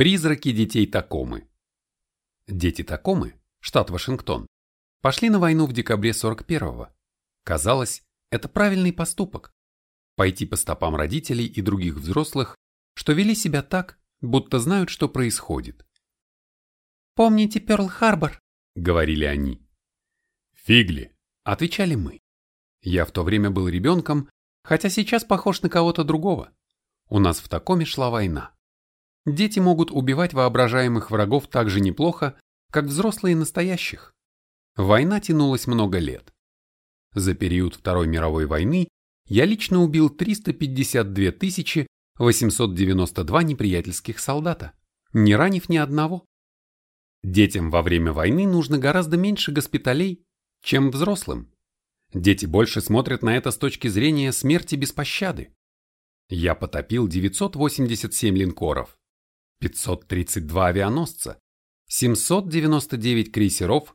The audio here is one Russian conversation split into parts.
Призраки детей Такомы. Дети Такомы, штат Вашингтон, пошли на войну в декабре 41-го. Казалось, это правильный поступок. Пойти по стопам родителей и других взрослых, что вели себя так, будто знают, что происходит. «Помните Пёрл-Харбор?» — говорили они. «Фигли!» — отвечали мы. Я в то время был ребенком, хотя сейчас похож на кого-то другого. У нас в Такоме шла война. Дети могут убивать воображаемых врагов так же неплохо, как взрослые настоящих. Война тянулась много лет. За период Второй мировой войны я лично убил 352 892 неприятельских солдата, не ранив ни одного. Детям во время войны нужно гораздо меньше госпиталей, чем взрослым. Дети больше смотрят на это с точки зрения смерти без пощады. Я потопил 987 линкоров, 532 авианосца, 799 крейсеров,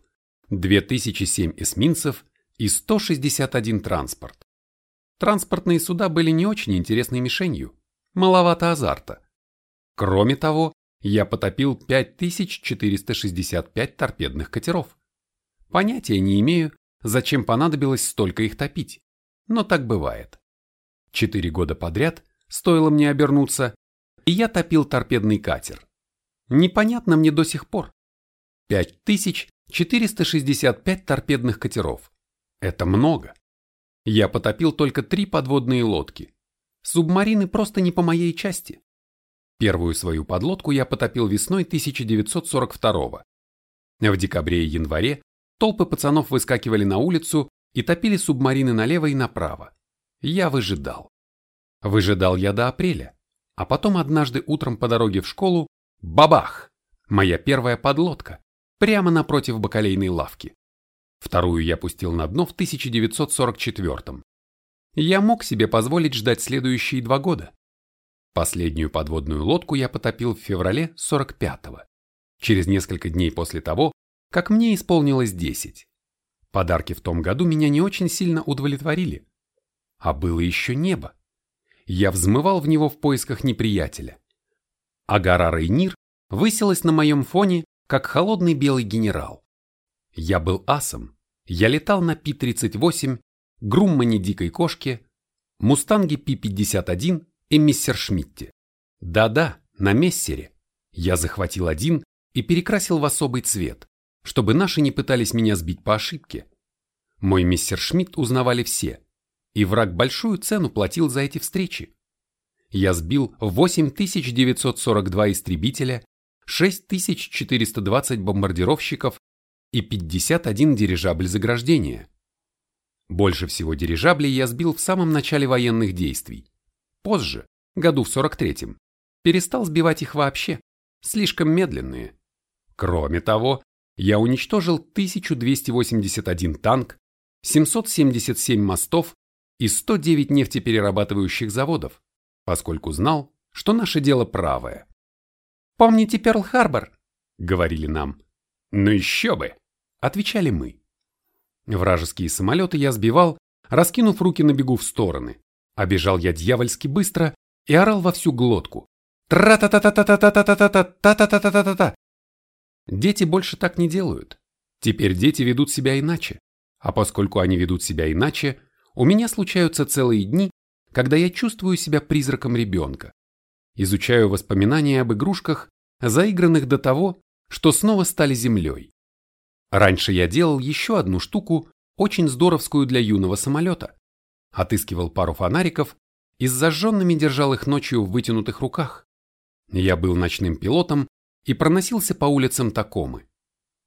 2007 эсминцев и 161 транспорт. Транспортные суда были не очень интересной мишенью, маловато азарта. Кроме того, я потопил 5465 торпедных катеров. Понятия не имею, зачем понадобилось столько их топить, но так бывает. Четыре года подряд, стоило мне обернуться, и я топил торпедный катер. Непонятно мне до сих пор. 5465 торпедных катеров. Это много. Я потопил только три подводные лодки. Субмарины просто не по моей части. Первую свою подлодку я потопил весной 1942 -го. В декабре и январе толпы пацанов выскакивали на улицу и топили субмарины налево и направо. Я выжидал. Выжидал я до апреля. А потом однажды утром по дороге в школу – бабах! Моя первая подлодка, прямо напротив бакалейной лавки. Вторую я пустил на дно в 1944 Я мог себе позволить ждать следующие два года. Последнюю подводную лодку я потопил в феврале 45-го, через несколько дней после того, как мне исполнилось 10. Подарки в том году меня не очень сильно удовлетворили. А было еще небо я взмывал в него в поисках неприятеля. А гора Рейнир высилась на моем фоне, как холодный белый генерал. Я был асом, я летал на Пи-38, Груммане Дикой Кошке, Мустанге Пи-51 и Мессершмитте. Да-да, на Мессере. Я захватил один и перекрасил в особый цвет, чтобы наши не пытались меня сбить по ошибке. Мой Мессершмитт узнавали все, и враг большую цену платил за эти встречи. Я сбил 8942 истребителя, 6420 бомбардировщиков и 51 дирижабль заграждения. Больше всего дирижаблей я сбил в самом начале военных действий. Позже, году в 43-м, перестал сбивать их вообще, слишком медленные. Кроме того, я уничтожил 1281 танк, 777 мостов и 109 нефтеперерабатывающих заводов, поскольку знал, что наше дело правое. «Помните Перл-Харбор?» — говорили нам. «Ну еще бы!» — отвечали мы. Вражеские самолеты я сбивал, раскинув руки на бегу в стороны. Обежал я дьявольски быстро и орал во всю глотку. Тра-та-та-та-та-та-та-та-та-та-та-та-та-та. Дети больше так не делают. Теперь дети ведут себя иначе. А поскольку они ведут себя иначе, у меня случаются целые дни, когда я чувствую себя призраком ребенка. Изучаю воспоминания об игрушках, заигранных до того, что снова стали землей. Раньше я делал еще одну штуку, очень здоровскую для юного самолета. Отыскивал пару фонариков и с зажженными держал их ночью в вытянутых руках. Я был ночным пилотом и проносился по улицам Такомы.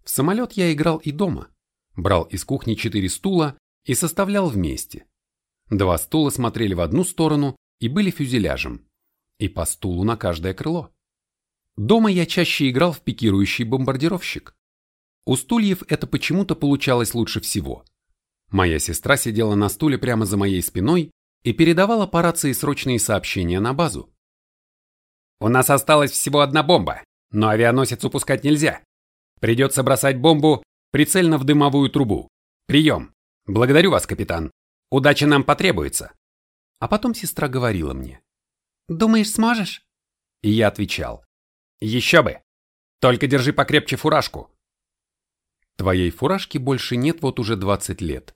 В самолет я играл и дома. Брал из кухни четыре стула и составлял вместе. Два стула смотрели в одну сторону и были фюзеляжем, и по стулу на каждое крыло. Дома я чаще играл в пикирующий бомбардировщик. У стульев это почему-то получалось лучше всего. Моя сестра сидела на стуле прямо за моей спиной и передавала по рации срочные сообщения на базу. «У нас осталась всего одна бомба, но авианосец упускать нельзя. Придется бросать бомбу прицельно в дымовую трубу. Прием!» Благодарю вас, капитан. Удачи нам потребуется. А потом сестра говорила мне. Думаешь, сможешь? И я отвечал. Еще бы! Только держи покрепче фуражку. Твоей фуражки больше нет вот уже 20 лет.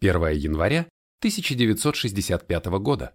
1 января 1965 года.